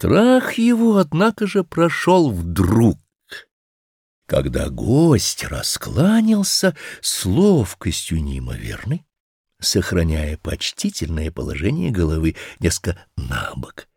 Страх его, однако же, прошел вдруг, когда гость раскланялся с ловкостью неимоверной, сохраняя почтительное положение головы несколько набок,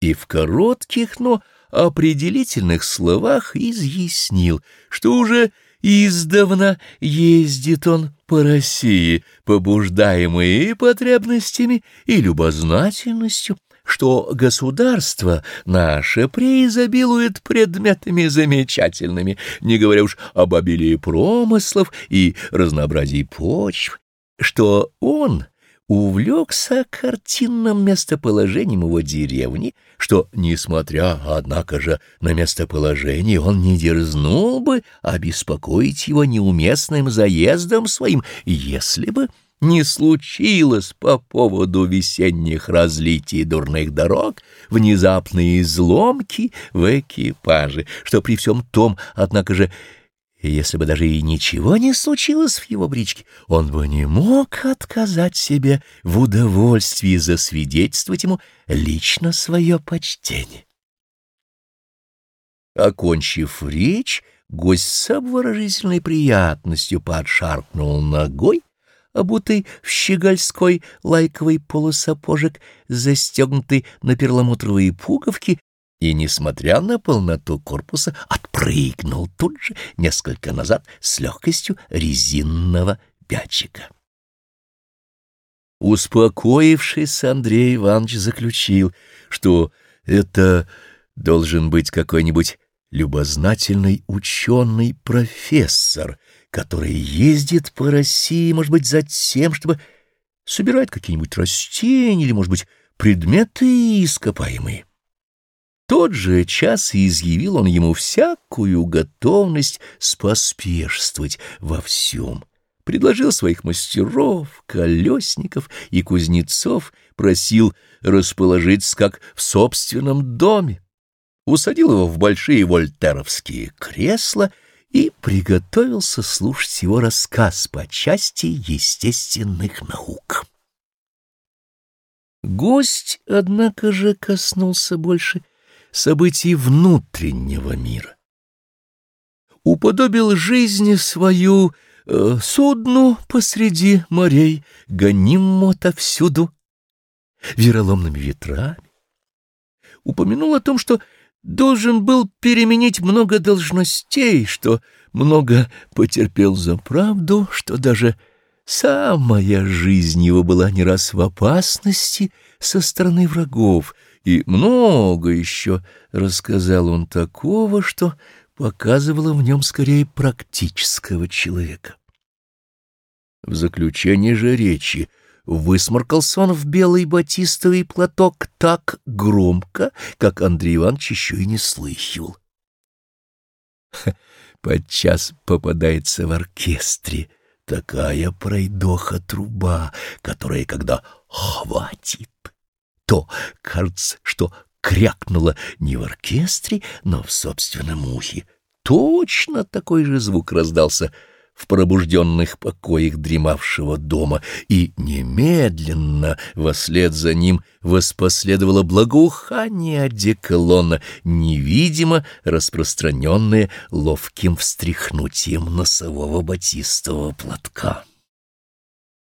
и в коротких, но определительных словах изъяснил, что уже издавна ездит он по России, побуждаемый и потребностями, и любознательностью, что государство наше преизобилует предметами замечательными, не говоря уж об обилии промыслов и разнообразии почв, что он увлекся картинным местоположением его деревни, что, несмотря, однако же, на местоположение, он не дерзнул бы обеспокоить его неуместным заездом своим, если бы не случилось по поводу весенних разлитий дурных дорог внезапные изломки в экипаже, что при всем том, однако же, если бы даже и ничего не случилось в его бричке, он бы не мог отказать себе в удовольствии засвидетельствовать ему лично свое почтение. Окончив речь, гость с обворожительной приятностью подшаркнул ногой, обутый в щегольской лайковый полусапожек, застегнутый на перламутровые пуговки, и, несмотря на полноту корпуса, отпрыгнул тут же несколько назад с легкостью резинного пятчика. Успокоившись, Андрей Иванович заключил, что это должен быть какой-нибудь любознательный ученый профессор, который ездит по России, может быть, за тем, чтобы собирать какие-нибудь растения или, может быть, предметы ископаемые. Тот же час изъявил он ему всякую готовность споспешствовать во всем. Предложил своих мастеров, колесников и кузнецов, просил расположиться как в собственном доме. Усадил его в большие вольтеровские кресла — и приготовился слушать его рассказ по части естественных наук. Гость, однако же, коснулся больше событий внутреннего мира. Уподобил жизни свою э, судну посреди морей, гонимому отовсюду, вероломными ветрами. Упомянул о том, что должен был переменить много должностей, что много потерпел за правду, что даже самая жизнь его была не раз в опасности со стороны врагов, и много еще рассказал он такого, что показывало в нем скорее практического человека. В заключение же речи Высморкался он в белый батистовый платок так громко, как Андрей Иванович еще и не слыхивал. Подчас попадается в оркестре такая пройдоха труба, которая, когда хватит, то кажется, что крякнула не в оркестре, но в собственном ухе. Точно такой же звук раздался — в пробужденных покоях дремавшего дома, и немедленно вслед за ним воспоследовало благоухание одеколона, невидимо распространенное ловким встряхнутием носового батистового платка.